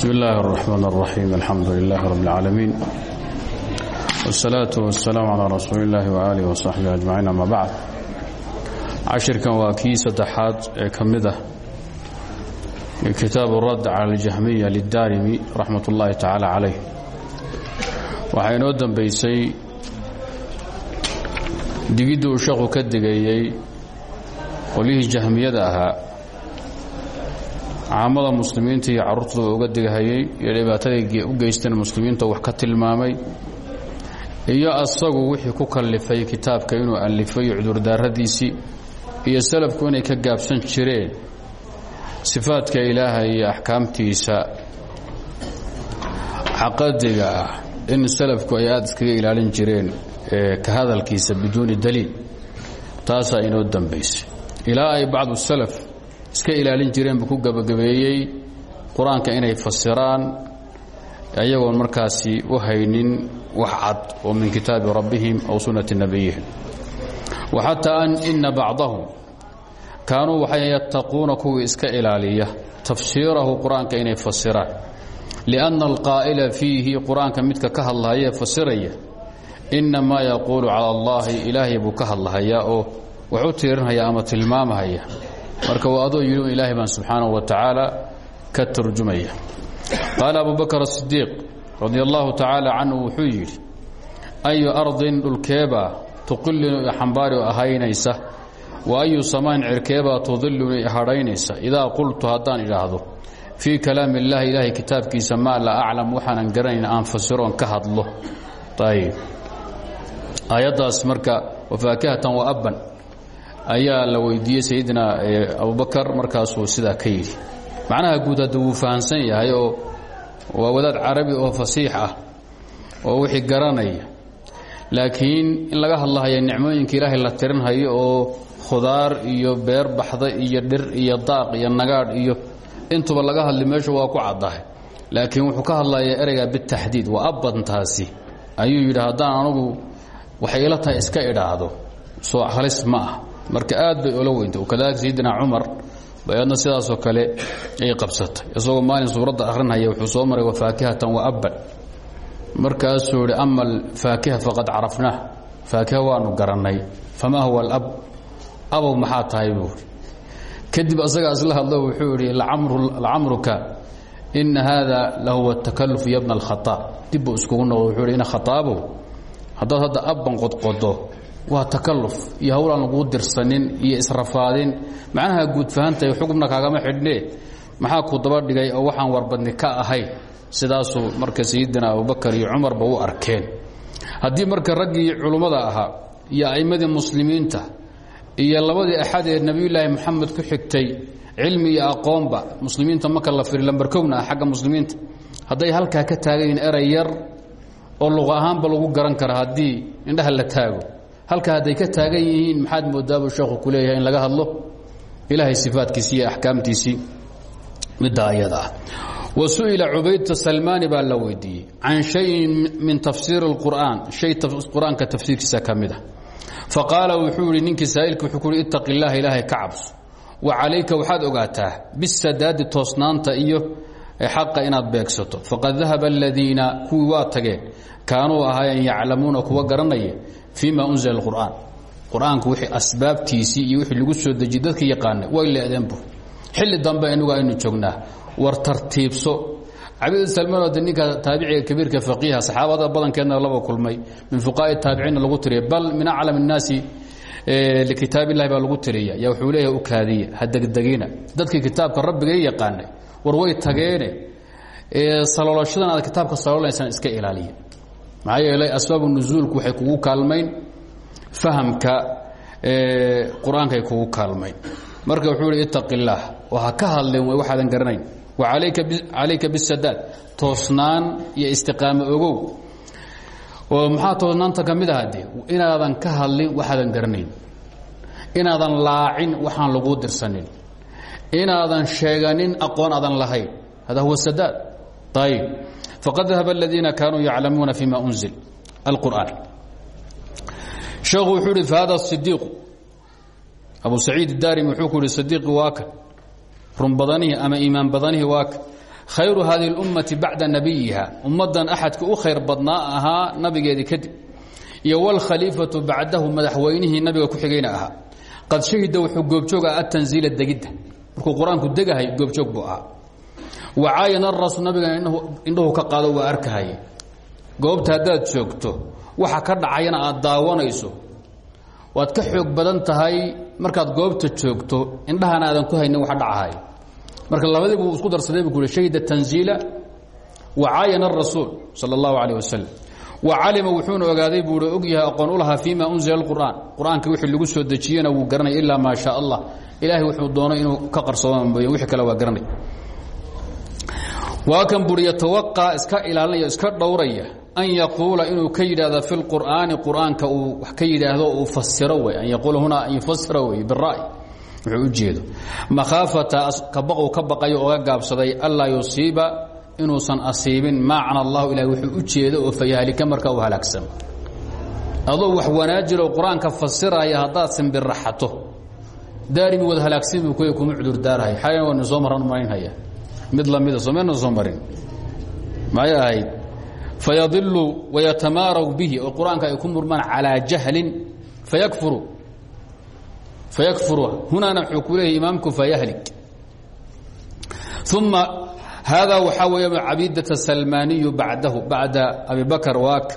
bsm اllahi الرحmn الرaxيim alxamdu lilah rb اlcaalamiin wالsalaaةu waالsalaam calى rasuuli اllahi وaalih وصaxbihi ajmaciin ama bacd cashirkan waa kii saddexaad ee ka mid ah kitaabu radd cala اljahmiya lidaarimi raxmat اllahi tacaala calayh waxaa inoo dambaysay digiddi uu sheekhu ka digeeyey qolyihii jahmiyada ahaa caamada muslimiinta iyo carruurtooda uga digahayey iyo dhibaataday u geysteen muslimiinta wax ka tilmaamay iyo asagu wixii ku kallifay kitaabka inuu allifay cudurdaaradiisii iyo salafku inay ka gaabsan jireen sifaadka ilaahay iyo axkaamtiisa caqadiga ah in salafku ay aada iskaga ilaalin jireen ka hadalkiisa biduuni daliil taasaa inoo dambaysay. Ilaa ay bacdu iska ilaalin jireen ku gabagabeeyey. Qur'aanka inay fasiraan ayagoon markaasi u haynin wax cad oo min kitaabi rabbihim aw sunnati nabiyihim waxataa ina bacdahum kaanuu waxay yattaquuna kuwii iska ilaaliya tafsiirahu qur'aanka inay fasiraan lianna alqaa'ila fiihi qur'aanka midka ka hadlahayee fasiraya innamaa yaquulu cala allaahi ilaahay buu ka hadlahayaa oo wax u tiirinhaya ama tilmaamahaya marka waa adoo yidhi ilaahay baan subxaanahu wa tacaala ka turjumaya. Qaala abu bakr asidiiq radi allahu tacaala canhu wuxuu yidhi ayu ardin dhulkeebaa tuqilinu xambaari ahaynaysa? Wa ayu samaan cirkeebaa tudiluni hadhaynaysa? Idaa qultu haddaan idhaahdo fii kalaami اllahi ilaahay kitaabkiisa maa laa aclam waxaanan garanayn aan fasiroon ka hadlo. Ayb aayaddaas marka wafaakihatan wa abban ayaa la weydiiyey sayidina abubakar markaasuu sidaa ka yidhi. Macnaha guud hadda wuu fahamsan yahay oo waa wadaad carabi oo fasiix ah oo wixii garanaya. Laakiin in laga hadlahayo nicmooyinka ilaahay la tirinhayo oo khudaar iyo beer baxda iyo dhir iyo daaq iyo nagaadh iyo intuba laga hadli meeshu waa ku caddahay. Laakiin wuxuu ka hadlayaa ereyga bitaxdiid waa abbantaasi. Ayuu yidhi haddaan waxay ila tahay iska idhaahdo soo halis ma ah marka aad bay ola weynta. Kadalika sayidina cumar bayadna sidaasoo kale ay qabsatay. Isagoo maalin suuradda akhrinhaya wuxuu soo maray wafaakihatan wa abban. Markaasuu ihi ama alfaakiha faqad carafnaah faakiha waanu garannay. Famaa huwa alab? Abow maxaa tahay kadib asagaa isla hadlo wuxuu idhi lacamruka ina haada lahuwa takaluf ya bna alkhaaab dib buu iskugu noqdo wuxuu hi ina khataabow haddaad hadda abban qodqodo waa takaluf iyo hawlaan laguu dirsanin iyo israfaadin. Macnaha guud fahantahay xugubna kaagama xidhnee maxaa ku daba dhigay oo waxaan warbadni ka ahayn sidaasuu marka sayidina abubakar iyo cumarba u arkeen. Haddii marka raggii culummada ahaa iyo a'immadii muslimiinta iyo labadii axad ee nebiyulaahi moxamed ku xigtay cilmi iyo aqoonba muslimiinta marka la firi lambarkowna ah xagga muslimiinta hadday halkaa ka taagan yihiin eray yar oo luqa ahaanba lagu garan kara haddii indhaha la taago halka hadday ka taagan yihiin maxaad moodaabuu sheekhu ku leeyahay in laga hadlo? Ilaahay sifaadkiisii iyo axkaamtiisii middaa ayada ah. Wa su'ila cubaydta salmaani shayin min tafsiiri اlqur'aan shay qur'aanka ka mid a faqaala wuxuu yihi ninkii saa'ilka wuxuu ku uhi ittaqi اllaha ilaahay ka cabso. Wa calayka iyo xaqa inaad beegsato. Faqad dahaba aladiina kuwii waa kaanuu ahaayeen yaclamuuna kuwa garanaya fii ma unzila اqur'aan qur-aanku wixii asbaabtiisii iyo wixii lagu soo dejiyey dadka yaqaana way leedeenbu xilli dambe inagu aynu joognaa war tartiibso cabid salmaan ode ninka taabiciga kabiirka faqiiha saxaabada badankeedna laba kulmay min fuqaai taabiciinna lagu tiriya bal min aclam الnaasi likitaab illahi baa lagu tiriya yaa wuxuu leeyahay u kaadiya ha degdegina dadkii kitaabka rabbiga i yaqaanay war way tageene salolashadan aad kitaabka salolanaysaan iska ilaaliya maxaa asbaabu nusuulku waxay kugu kaalmayn fahamka qur'aankay kugu kaalmayn. Marka wuxuu ihi ittaqi illaah ka hadleen way waxaadan garanayn. Wa calayka bisadaad toosnaan iyo istiqaamo ogow. Oo maxaa toosnaanta ka mid dee inaadan ka hadlin waxaadan garanayn. Inaadan laacin waxaan laguu dirsanin. Inaadan sheeganin aqoon aadan lahayn. Hada huwa sadaad. Ayb faqad dahaba aladiina kaanuu yaclamuuna fima unzil alqur'aan sheekhu wuxuu ihi fahada sidiiqu abu saciid daarimi wuxuu ku yihi sidiiqi waa kan run badanihii ama iimaan badanihii waa kan khayru hadihi اlummati bacda nabiyiha ummaddan axadka u khayr badnaa ahaa nabigeedii kadib iyo wاlkhaliifatu bacdahu madaxweynihii nabiga ku xigayna ahaa qad shahida wuxuu goobjoog ah atanziila degidda markuu qur'aanku degahay goobjoog buu ahaa wacaayana rasul nabiga indhahu ka qaado waa arkahaye goobta haddaad joogto waxa ka dhacayana aad daawanayso. Waad ka xoog badan tahay markaad goobta joogto indhahana aadan ku haynin waxa dhacahay. Marka labadiibu isku darsaday buu shahida tanziila wacaayana arasuul sala allahu calayh wasalam wa calima wuxuuna ogaaday buu og yahay aqoon u lahaa fii ma unzila alqur'aan. Qur'aanka wixii lagu soo dejiyena wuu garanay ilaa maa shaa allah. Ilaahay wuxuu doono inuu ka qarsoomo wixii kale waa garanay waa kan buuri yatawaqaa iska ilaalinaya iska dhowraya an yaquula inuu ka yidhaahdo fi lqur'aani qur'aanka uu wax ka yidhaahdo uu fasiro wey an yaquula hunaa an yufasira wey bira'y wuxuu u jeedo. Makhaafata kabaquu ka baqayo oga gaabsaday anlaa yusiiba inuusan asiibin macna allahu ilahi wuxuu u jeedo oo fayahlika marka uu halaagsamo adoo wax wanaajiro qur'aanka fasiraya haddaad simbiraxato daarimi wad mid lamida somayna soo marin maxay ahayd fayadilu wayatamaaraw bihi oo qur-aanka ay ku murmaan calaa jahlin fayakfuru fayakfuru hunaana wuxuu ku leeyahy imaamku fayahlik uma hada waxaa weeye cabidata salmaaniyu bacdahu bacda abi bakr waak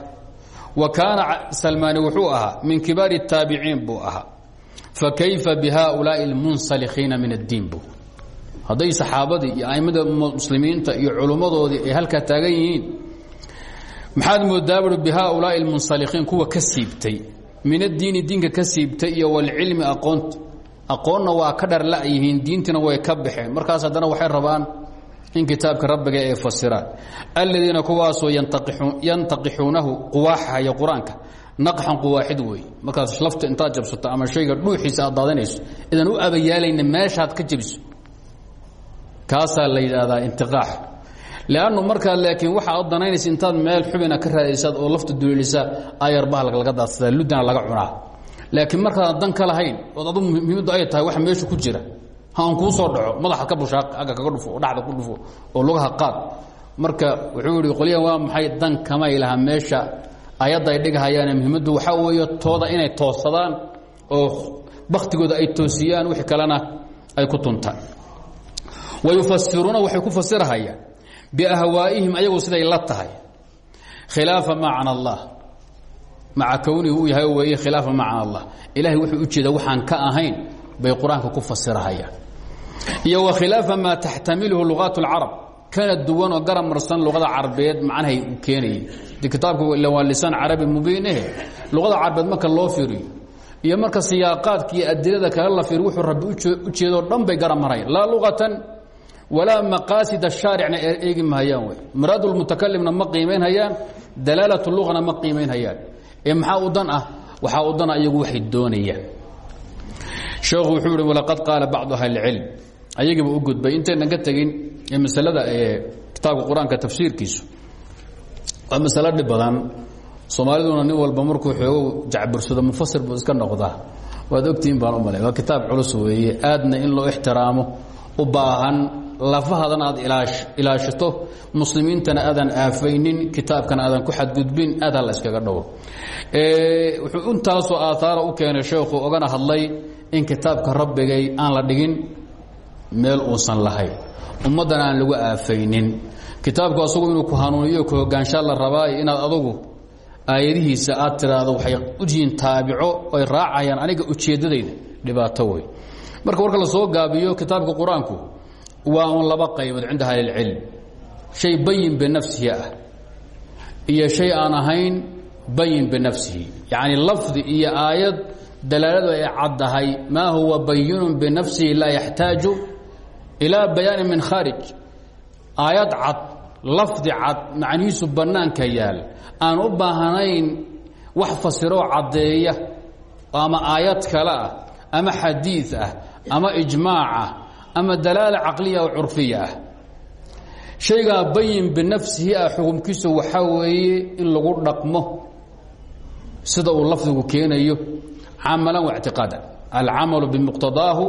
wa kaana salmaani wuxuu ahaa min kibaari الtaabiciin buu ahaa fakayfa bihaؤulaaءi اlmunsalikiina min اddiin bu haday saxaabadii iyo aimada muslimiinta iyo culummadoodii ay halkaa taagan yihiin maxaad moodaa bui bihaulaai اlmunsalikiin kuwa ka siibtay min addiini diinka ka siibtay iyo walcilmi aqoonta aqoonna waa ka dharla' yihiin diintina way ka baxeen. Markaas haddana waxay rabaan in kitaabka rabbiga ay fasiraan. Aladiina kuwaasoo yantaqixuunahu quwaaxahaya qur'aanka naqxan quwaaxid weeye markaas lafta intaad jabsato ama shayga dhuuxiisa daadanayso idan u abayaalayna meeshaad ka jebiso kaasaa la yidhaahdaa intiqaax. Lannu markaa laakiin waxa ad danaynaysa intaad meel xubina ka raadaysaad oo lafta duleelisaa ayar bahalka laga daadsadaa ludana laga cunaa. Laakiin markaad dan ka lahayn ood adu muhiimaddu ay tahay wax meesha ku jira. Haan kuu soo dhaco madaxa ka bushaa agga kaga dhufo oo ku dhufo oo lugaha qaad. Marka wuxuu yihi qolyahan waa maxay dan kamay laha meesha? Ayadda ay dhigahayaane muhiimaddu waxaa weeye tooda inay toosadaan oo baktigooda ay toosiyaan wixii kalena ay ku tuntaan wa yufasiruuna waxay ku fasirahayaan biahwaa'ihim ayagu siday la tahay khilaafa macna allah maca kownihi uu yahay weeye khilaafa macna allah ilahay wuxuu u jeeda waxaan ka ahayn bay qur'aanka ku fasirahayaan iyo wa khilaafa maa taxtamiluhu luqaat اlcarab kana duwan oo garab marsan luqada carabeed macnahay u keenayay de kitaabku ila waa lisaan carabi mubiinehe luqada carabeed marka loo fiiriyo iyo marka siyaaqaadka iyo adilada kale la fiiriyo wuxuu rabbi u jeedoo dhan bay garab marhayan laa luqatan walaa maqaasid ashaaricna eegi mahayaan wey maraad lmutakalimna ma qiimaynhayaan dalaalat luqana ma qiimaynhayaan ee maxaa u dan ah? Waxaa u dana iyagu waxay doonayaan. Sheekhu wuxuu ihi walaqad qaala bacdu ahli اlcilm ayagiiba u gudbay. Intaynan ka tegin ee masalada ee kitaabka qur'aanka tafsiirkiisu waa masalo dhib badan. Soomaaliduna nin walba markuu xoogo jacbursado mufasir buu iska noqdaa. Waad ogtihiin baan u malay. Waa kitaab culus weeye. Aadna in loo ixtiraamo u baahan lafahadan aad ilaashato muslimiintana aadan aafaynin kitaabkana aadan ku xadgudbin aad hala iskaga dhowro wuxuu intaasoo aaaara u keenay sheekhu ogana hadlay in kitaabka rabbigay aan la dhigin meel uusan lahayn ummaddan aan lagu aafaynin. Kitaabku asagu inuu ku hanuuniyo ku hogaanshaa la rabaayo inaad adugu aayadihiisa aad tiraahdo waxay u yihiin taabico ay raacayaan aniga ujeeddadayda dhibaato wey marka warka la soo gaabiyo kitaabka qur'aanku waa un laba qaybood cinda ahlilcilm shay bayin binafsihi ah iyo shay aan ahayn bayin binafsihi yacni lafdi iyo aayad dalaaladu ay caddahay maa huwa bayinun binafsihi laa yaxtaaju ilaa bayaani min khaarij. Aayad cad lafdi cad macnihiisu bannaanka yaal. Aan u baahnayn wax fasiroo caddeeya ama aayad kale ah ama xadiid ah ama ijmaac ah ama dalaala caqliya oo curfiya ah. Shaygaa bayin binafsihi ah xukumkiisu waxaa weeye in lagu dhaqmo sida uu lafdigu keenayo camala waاctiqaada alcamalu bimuqtadaahu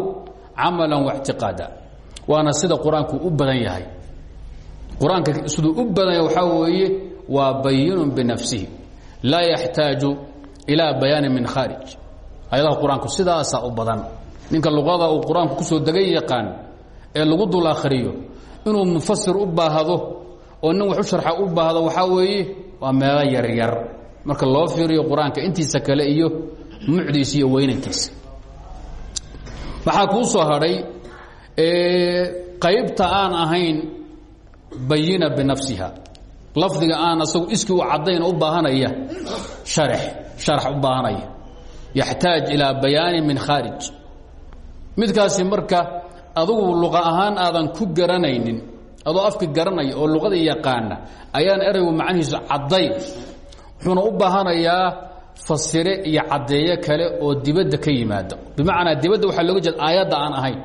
camala waاctiqaada waana sida qur'aanku u badan yahay. Qur'aanka u badanya waxaa weeye waa bayinun binafsihi. Laa yaxtaaju ilaa bayaanin min khaarij. Ayadaha qur'aanku u badan ninka luqada uu qur'aanku ku soo degan yaqaan ee lagu dul akhriyo inuu mufasir u baahdo oo nin wax u sharxa u baahdo waxaa weeye waa meelo yaryar marka loo fiiriyo qur'aanka intiisa kale iyo mucdiisa iyo weynankiisa. Waxaa kuu soo hadhay qaybta aan ahayn bayina binafsiha. Lafdiga aan asagu iski u caddayn u baahanaya sharax u baahanaya. Yaxtaaj ilaa bayaanin min khaarij midkaasi marka adugu luqa ahaan aadan ku garanaynin adoo afka garanaya oo luqada yaqaana ayaan eraygu macnihiisu caddayn. Wuxuuna u baahanayaa fasire iyo caddeeyo kale oo dibadda ka yimaada bimacnaa dibadda waxaa looga jeeda aayadda aan ahayn.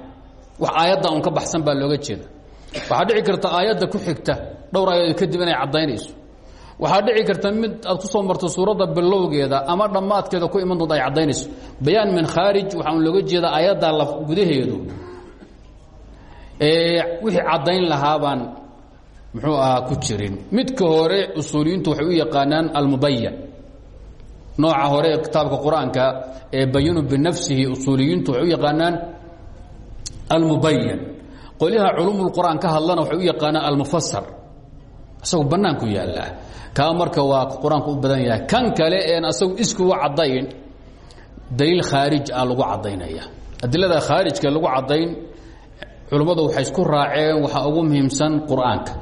Wax aayadda un ka baxsan baa looga jeeda. Waxaa dhici karta aayadda ku xigta dhowr aayadood kadib inay caddaynayso waxaa dhici karta mid aad ku soo marto suuradda bilowgeeda ama dhammaadkeeda ku iman doonta ay caddaynayso. Bayaan min khaarij waxaa un looga jeedaa aayadda la gudaheedu. Wixii caddayn lahaabaan muxuu ahaa ku jirin. Midka hore usuuliyiintu waxay u yaqaanaan almubayan nooca hore ee kitaabka qur'aanka ee bayinu binafsihi usuuliyiintu waxay u yaqaanaan almubayan qolyaha culumulqur'aan ka hadlana waxay u yaqaanaan almufasar isagu bannaanku yaallaa kaa marka waa qur-aanku u badan yahay kan kale een asagu iski u caddayn daliil khaarij ah lagu caddaynaya adilada khaarijka lagu caddayn culummadu waxay isku raaceen waxaa ugu muhiimsan qur'aanka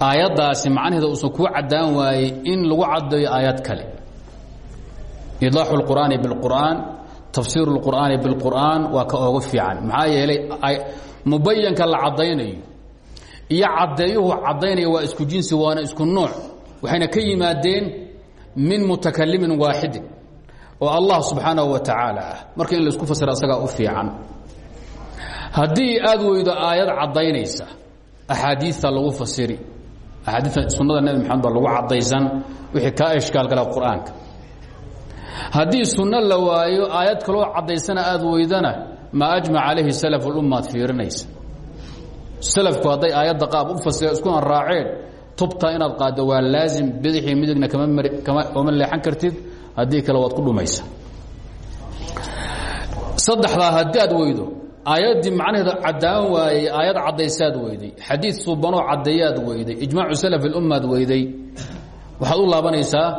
aayaddaasi macnaheeda uusan kuu caddaan waayey in lagu caddeeyo aayad kale idaaxu اlqur'aani biاlqur'aan tafsiiru اlqur'aani biاlqur'aan waa ka ooga fiican maxaa yeelay mubayanka la caddaynayo iyo caddeeyuhu caddaynaya waa isku jinsi waana isku nooc waxayna ka yimaadeen min mutakalimin waaxidin oo allah subxaanahu wa tacaala ah. Marka in la isku fasira asagaa u fiican. Haddii aad weydo aayad caddaynaysa axaadiita lagu fasiri. Axaadiita sunnada nebi maxamed baa lagu caddaysan wixii kaa ishkaal gala qur'aanka. Haddii sunno la waayo aayad kaloo caddaysana aad weydana maa ajmac calayhi salaf ulummaad fiirinaysa salafku hadday aayadda qaab u fasira iskuna raaceen tubta inaad qaaddo waa laazim bidixii midigna kama leexan kartid haddii kale waad ku dhumaysa. Saddexdaa haddii aad weydo aayaddii macnaheeda caddaan waayey aayad caddaysaad weyday xadiid suubanoo caddeeyaad weyday ijmaacu salaf ilummaad weyday waxaad u laabanaysaa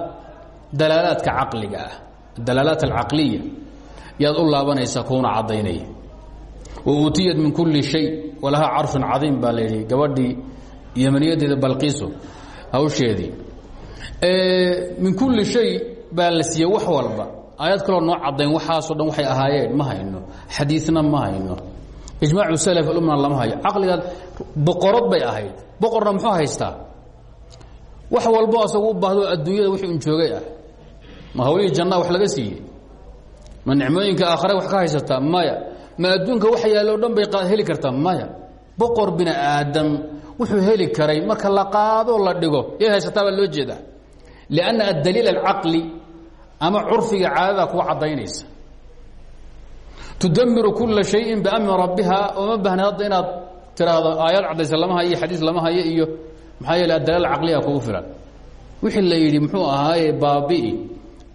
dalaalaadka caqliga ah dalaalaat alcaqliya yaad u laabanaysaa kuuna caddaynaya wa uutiyat min kulli shay walahaa carshun cadiim baa layidhi gabadhii yemaniyadeeda balqiiso hawsheedii. Min kulli shay baa la siiyey wax walba. Aayad kaloo noo caddayn waxaasoo dhan waxay ahaayeen ma hayno. Xadiidna ma hayno. Ijmaacu salaf alumna lama hayo. Caqligaad boqorad bay ahayd. Boqorna muxuu haystaa? Wax walbo asagu u baahdo adduunyada wixii un joogay ah. Ma hawlihii jannaa wax laga siiyey? Ma nicmooyinka aakhare wax ka haysataa? Maya ma adduunka wax yaallo o dhan bay heli kartaa maya. Boqor bini aadam wuxuu heli karay marka la qaadoo la dhigo. Yay haysataa baa loo jeedaa. Lianna addaliil alcaqli ama curfiga caadada kuwa caddaynaysa. Tudamiru kula shayin biamri rabbiha ooma baahna hadda inaad tiraahdo aayad caddaysa lama hayo iyo xadiis lama hayo iyo maxaa yeele adalaal caqliga kugu filan. Wixii la yidhi muxuu ahaaye baabi'i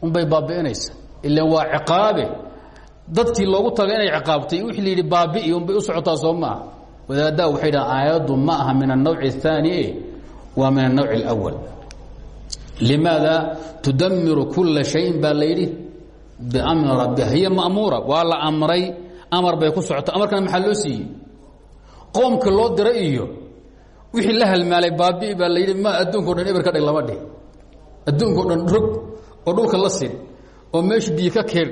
unbay baabi'inaysa. Ilan waa ciqaabe dadkii loogu taga inay ciqaabtay wixii la yidhi baabi'i unbay u socotaa soo maaha wadaaddaa waxay dhahan aayaddu ma aha min annawci الثaani e waa min annawci اlأwal limaada tudamiru kula shayin baa la yidhi biamri rabbiha hiya ma'muura waa la amray amar bay ku socota amarkana maxaa loo siiyey qoomka loo diray iyo wixii la halmaalay baabi'i baa la yidhi ma adduunka o dhan eber ka dhig lama dhih adduunka o dhan rog oo dhulka la sin oo meesha biyo ka keen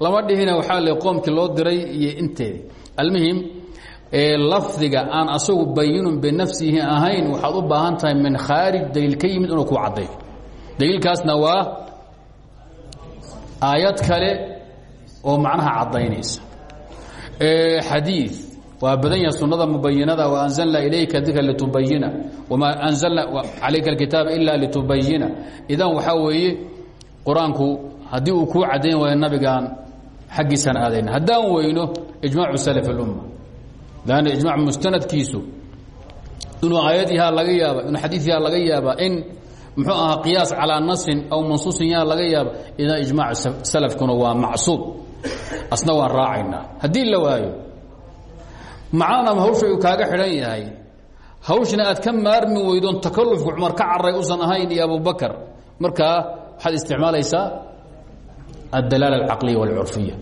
lama dhihina waxaa le qoomkii loo diray iyo inteedi. Almuhim lafdiga aan asagu bayinun binafsihi ahayn waxaad u baahan min khaarij daliil ka inuu ku caddayo daliilkaasna waa aayad kale oo macnaha caddaynaysa. Xadii waa badan yaha sunada mubayinada waanzalna ilayka dikra litubayina wamaa anzalna calayka alkitaaba ila litubayina idan waxaa weeye qur'aanku uu kuu caddayn nabigaan xaggiisaan aadayna. Haddaan weyno ijmaacu salaf اlumma lanna ijmac mustanadkiisu inuu aayad yahaa laga yaaba inuu xadiid yahaa laga yaaba in muxuu ahaa qiyaas calaa nasin aw mansuusin yaha laga yaaba idan ijmaac salafkuna waa macsuub. Asna waan raacaynaa. Haddii la waayo macnana hawsha uu kaaga xidhan yahay hawshna aad ka maarmi weydoon takalufka cumar ka caray usan ahayn iyo abubakar markaa waxaad isticmaalaysaa addalaala alcaqliya walcurfiya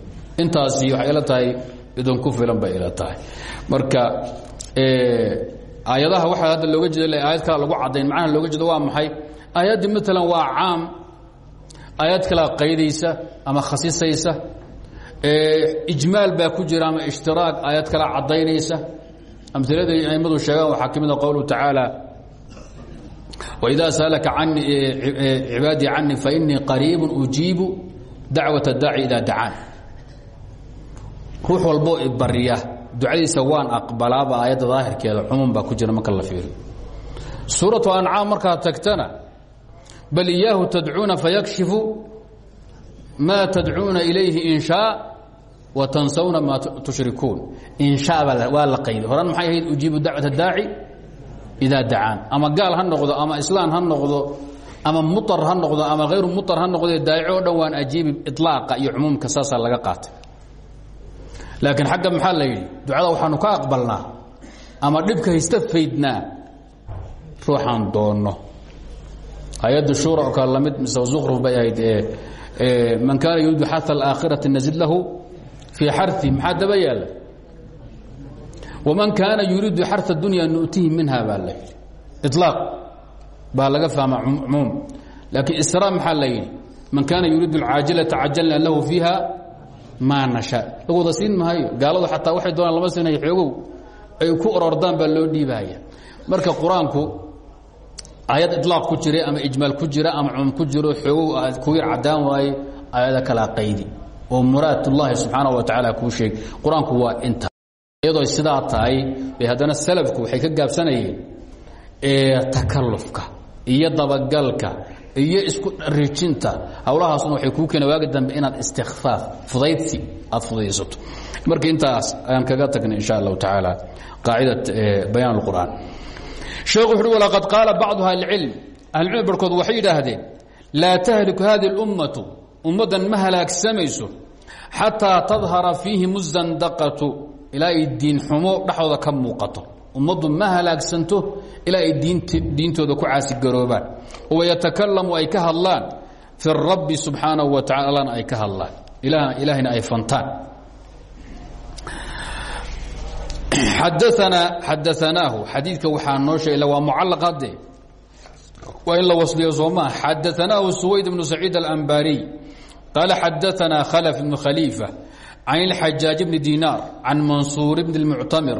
intaasi waxay ila tahay idinku filan bay ila tahay. Marka aayadaha waxaa hadda looga jeeda aayad kala lagu caddayn. Macnaha looga jeedo waa maxay? Aayaddii maalan waa caam. Aayad kalaa qaydaysa ama khasisaysa. Ijmaal baa ku jira ama ishtiraag aayad kala caddaynaysa. Amilada aimadu sheegaan waxaa ka mida qowluhu tacaala waidaa saalaka cibaadii canii fainii qariibu ujiibu dacwat daaci idaa dacaan ruux walboo ibariya ducadiisa waan aqbalaaba aayadda daahirkeeda cumuum baa ku jira marka la fiiriyo suuratu ancaam markaad tagtana bal iyaahu tadcuuna fayakshifu maa tadcuuna ilayhi in shaa wa tansawna maa tushrikuun in sha waa la qayday horan maxay ujiibu dacwat daaci idaa dacaan ama gaal ha noqdo ama islaan ha noqdo ama muar ha noqdo ama hayru muar ha noqdo daaci o dhan waan ajiibi iطlaaqa iyo cumuumka saasaa laga qaatay. Laakiin xagga maxaa la yidhi? Ducada waxaanu ka aqbalnaa ama dhibka haysta faydnaa? Ruuxaan doonno. Hay'adda shura oo kale la mid mise zukruf bay ahayd man kaana yuriidu xaa alaakhirati nazid lahu fii xari maxaa daba yaalla waman kaana yuriidu xara dunya nu'tihi minha baa la yidhi. Ilaaq baa laga fahma cumuum. Laakiin isra maxaa la yidhi? Man kaana yuriidu alcaajilata cajalna lahu fiiha maa nashaa. Lagu wada siin maayo. Gaaladu xataa waxay doonaan lama siinayo xoogow ay ku orordaan baa loo dhiibahaya marka qur'aanku aayad ilaaq ku jira ama ijmaal ku jira ama cumuum ku jiro xoogow ku yar caddaan waaye aayada kalaa qaydi. Oo muraadullaahi subxaana wa tacaala kuu sheeg qur'aanku waa inta. Iyadoo sidaa tahay bay haddana salafku waxay ka gaabsanayeen takalufka iyo dabagalka iyo isku rijinta hawlahaasuna waxay kuu keena waagi dambe inaad istikfaaf fudaydsi aad fudaysato marka intaas ayaan kaga tagnay insha allahu tacaala qaacidat bayaan اlqur'aan sheekhu wuxu uhi walaqad qaala bacdu ahlicilm ahlicilmi barhkood waxay yidhaahdeen laa tahliku hadi اlummatu ummaddan ma halaagsamayso xataa tadhara fiihim الzandaqatu ilaa ay diin xumo dhexdooda ka muuqato ummaddu ma halaagsanto ilaa ay diintooda ku caasigaroobaan wayatakalamu ay ka hadlaan fi rabbi subxaanahu wa tacala allana ay ka hadlaan. Ilaahayna ay fantaan. Xadaanaa xadaanaahu xadiidka waxaa noo sheeg waa mucalaq hadde waa in la wasliyo soomaa xadaanaahu suwayd bnu saciid alanbariy qaala can اxajaaj bni dinaar can mansuur bni اmuctamir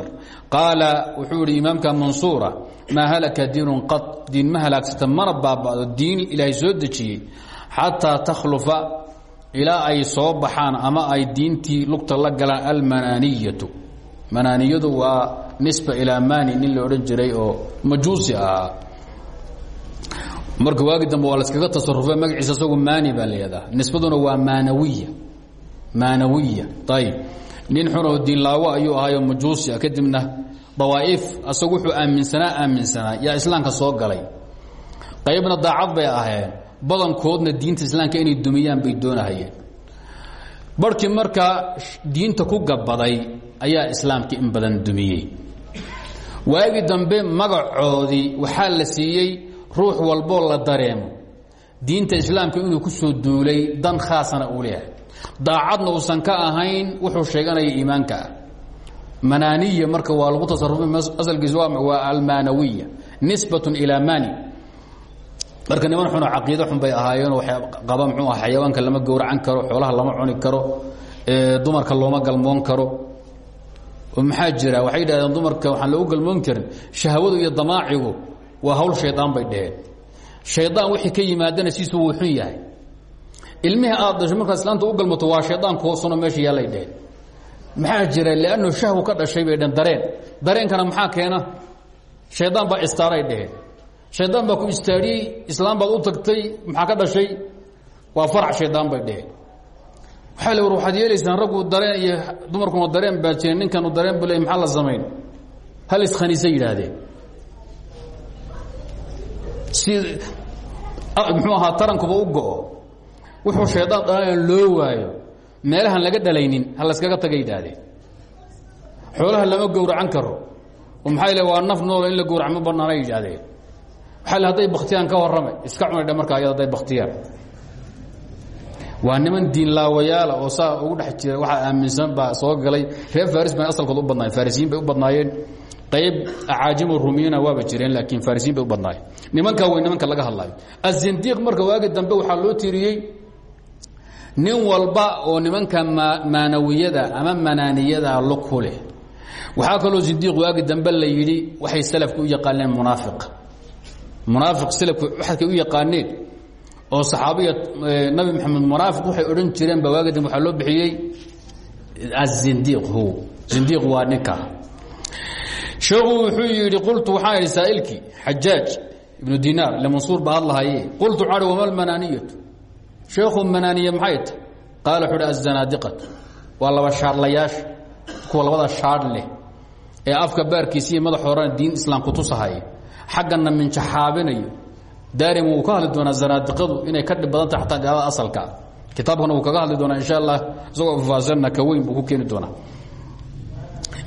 qaala wuxuu ihi imaamka mansuura maa halaka diinun a diin ma halaagsata mana baabado diin ilaahay soo dejiyey xataa takhlufa ilaa ay soo baxaan ama ay diintii lugta la galaan almanaaniyatu manaaniyadu waa nisba ilaa mani nin la odhan jiray oo majuusi ahaa marka waagi dambe waa laskaga tasarufa magaciisa isagu maani baa lahadaa nisbaduna waa maanawiya maanawiya ayb nin xunoo diinlaawo ayuu ahaayo majuusi ah kadibna dawaa'if asagu wuxuu aaminsanaa aaminsanaa yaa islaamka soo galay. Qaybna daacad bay aheen badankoodna diinta islaamka inay dumiyaan bay doonahayeen. Barhkii markaa diinta ku gabaday ayaa islaamka in badan dumiyey. Waagi dambe magacoodii waxaa la siiyey ruux walboo la dareemo. Diinta islaamka inuu ku soo duulay dan khaasana uu leeyahay daacadna uusan ka ahayn wuxuu sheeganaya iimaanka. Ah manaaniya marka waa lagu tasarufay asalkiisa waa almaanawiya. Nisbatun ilaa mani marka niman xunoo caqiido xun bay ahaayeenoo waxay qaba muxuu ah xayawaanka lama gowracan karo xoolaha lama cuni karo dumarka looma galmoon karo. Maxaa jira? Waxay yidhahdeen dumarka waxaan loogu galmoon karin shahwadu iyo damaacigu waa hawl shaydaan bay dheheen shaydaan wixii ka yimaadana siisu wuu xun yahay ilmihii aad dasho markaad islaanta u galmato waa shaydaan kuhoosanoo meesha yaallay dheheen maxaa jira? Lanno shahwu ka dhashay bay dheen dareen. Dareenkana maxaa keena? Shaydaan baa istaaray dheheen shaydaan baa ku istaadhiyey islaam baad u tagtay maxaa ka dhashay? Waa farac shaydaan bay dheheen waxaa la war waxaad yeelaysaan raggu dareen iyo dumarkuna dareen baa jireen ninkanu dareen bu le maxaa la samayn? Hal iskhaniisa yidhaahdeen. Si muxuu ahaa tarankuba u go'o wuxuu shaydaan dhalana loo waayo. Meelahan laga dhalaynin ha layskaga taga yidhaahdeen xoolaha lama gowracan karo. Oo maxaa le waa naf noolo in la gowrac ma banaana yidhaahdeen. Waxaa le hadday baktiyaan ka warramay iska cunay dha markaa ayada hadday baktiyaan waa niman diinlaawayaala oo saa ugu dhex jira waxaa aaminsan baa soo galay. Reer faris bay asalkood u badnaayeen farisiyiin bay u badnaayeen. Qayb acaajimu rumiyina waaba jireen laakiin farisiyiin bay u badnaayeen. Nimankaa wey nimanka laga hadlaayo azindiiq marka waagi dambe waxaa loo tiiriyey nin walba oo nimanka maanawiyada ama manaaniyada lo ku leh waxaa kaloo zindiiq waagi dambe la yidhi waxay salafka u yaqaaneen munaafiq. Munaafiq salafku waxadkay u yaqaaneen oo saxaabiya nabi maxamed munaafiq waxay odhan jireen ba waagi dambe waxaa loo bixiyey azindiiq hu zindiiq waa ninka. Sheekhu wuxuu yidhi qultu waxaan idhi saa'ilkii xajaaj ibnu dinaar ile mansuur baa hadlahaye qultu ihi wama almanaaniyatu sheekhu manaaniye maxay tahy qaala wuxuu uhi azanaadiqatu waa laba shaadlayaasha kuwa labada shaadh leh ee afka baarkiisa iyo madax horena diin islaam kutusahaya xagganna minjaxaabinayo. Daarim wuu ka hadli doonaa zanaadiqadu inay ka dhib badan tahay xataa gaalada asalkaa kitaabkana wuu kaga hadli doonaa insha allah isagoo faahfaahsanna ka weyn buu ku keeni doonaa.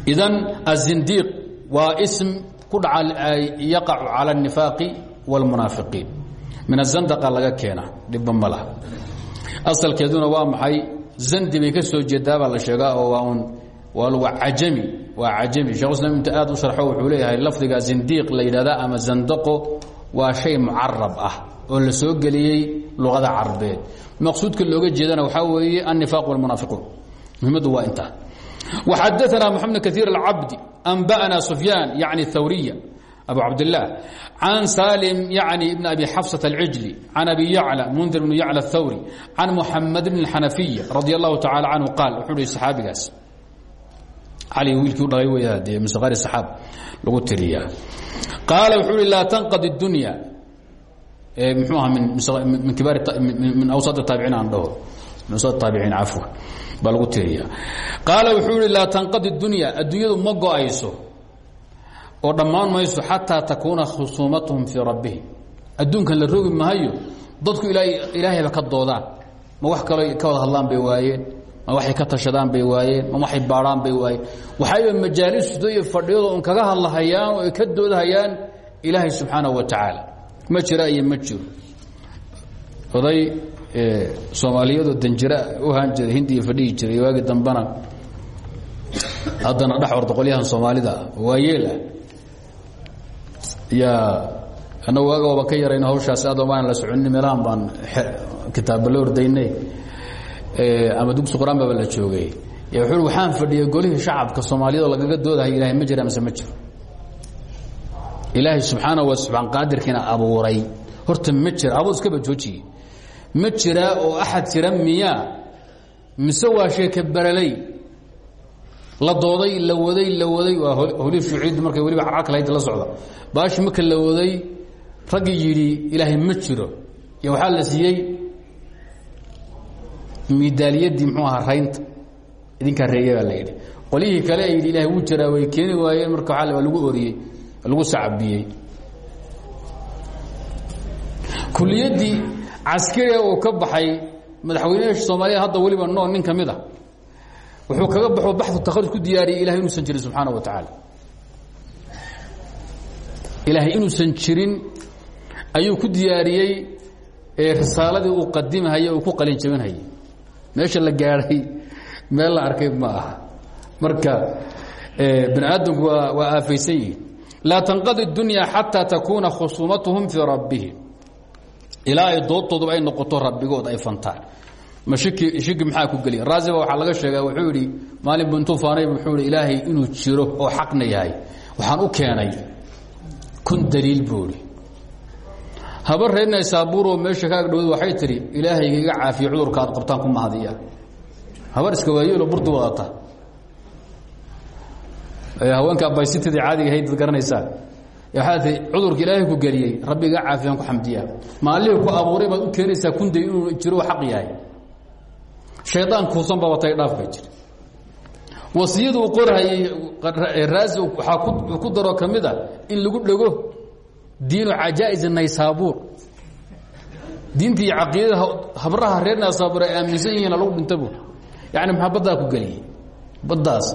Idan azindiiq waa ism ku dhaca yaqacu cala alnifaaqi wاlmunaafiqiin min azandaqa laga keena dhibba maleh asalkeeduna waa maxay? Zandi bay ka soo jeedaabaa la sheegaa oo waa un waa cajami waa cajami. Shekhuislam inta aad u sharxo wuxuu leeyahay lafdiga zindiiq la yidhahda ama zandaqo waa shay mucarab ah oo la soo geliyey luqada carabeed maqsuudka looga jeedana waxaa weeye annifaaq walmunaafiquun. Muhimmaddu waa intaa. Waxadaanaa moxamed kaiir alcabdi anba'na sufyaan yacni hawriya abu cabdالlah can salim yaعni bn abi xafصة الcijli can abi yaclى mndir bn yaclى الthawri can muxamed bn الxanafiya radي الlahu taعalى canhu qaal wuxuu hi saxaabigaas cali wiilkii u dhalay wey dee min sqaari saxaab lagu tiriyaa qaala wuxuu hi laa tanqadi الdunya mxuu aha min kibaar min awsad taabiciin aan dhaho min awsad taabiciin cafwa baa lagu tiriya qaala wuxuu ihi laa tanqadi dunya adduunyadu ma go-ayso oo dhammaan mayso xataa takuuna khusuumatuhum fii rabbihim adduunkan la rogi maayo dadku ilaahayba ka doodaan. Ma wax kaloo ka wada hadlaan bay waayeen ma waxay ka tashadaan bay waayeen ma waxay baadhaan bay waayeen. Waxayba majaalisuda iyo fadhiyadu un kaga hadlahayaan oo ay ka doodahayaan ilaahay subxaanahu wa tacaala. Ma jira iyo ma jiro. Oday soomaaliyadoo danjira u haan jiray hindiya fadhihi jiray waagi dambana haddana dhex orda qolyahan soomaalida waa yeelah yaa annagu waaga ooban ka yarayno hawshaas aad omaan la soconin meelahan baan kitaabba la ordaynay. Ama dugsi qur'aan baba la joogay. Ya wuxuu waxaan fadhiyay golihii shacabka soomaaliyadoo lagaga doodahay ilahay ma jira mise ma jiro? Ilaahay subxaana wa subxaan qaadirkiina abuuray. Horta ma jira abuu iskaba joojiye ma jiraa oo axad jira miyaa? Mise waa sheeke baraley la dooday la waday la waday. Waa holi shuuciiddu markay weliba cararka lahayd la socda. Baashi marka la waday raggii yidhi ilaahay ma jiro. Iyo waxaa la siiyey midaaliyaddii muxuu ahaa raynta. Idinkaa reeya baa la yidhi. Qolyihii kale ay yidhi ilahay wuu jiraa way keeni waayeen. Marka waa waa lagu oriyey lagu sacabiyey. Kuliyaddii caskariga uu ka baxay madaxweynaha soomaaliya hadda weliba nool nin ka mid a wuxuu kaga baxo baxu takharus ku diyaariyey ilahay inuusan jirin subxaana wa tacaala ilaahay inuusan jirin ayuu ku diyaariyey risaaladii uu qadimahayey uu ku qalin jabinhayay meesha la gaadhay meel la arkay ma aha. Marka bani aadamku waa aafaysan yihiin laa tanqadi اdunya xataa takuuna khusuumatuhum fii rabbihim. Ilaa ay ay noqoto rabbigood ay fantaan ma shiki shiki maxaa ku geliya? Raasiba waxaa laga sheegaa wuxuu yidhi maalin buntuu faanayb wuxuu ihi ilaahay inuu jiro oo xaqna yahay. Waxaan u keenay kun daliil buuri habar reerna saabuuroo meesha ka agdhowd waxay tidhi ilaahayga iga caafiye cudurka aad qabtaan ku mahadiya. Habar iska waayeelo burdi wadata. Haweenka baysitadii caadiga ahayd ad garanaysaan waxaa tii cudurka ilaahay ku geliyey rabbi iga caafiyaan ku xamdiya. Maalihii ku abuuray baad u keenaysaa kunday inuu jiro xaq yahay shaydaan kuusan babatay dhaaf bay jiri wasiyadu uu raasi waxaa ku daro ka mid a in lagu dhego diinu cajaa'is naysaabuur diinta iyo habraha reer naysaabuur ay aaminsan yihiin lagu dhinta bu yani maxaa ku geliyey baddaas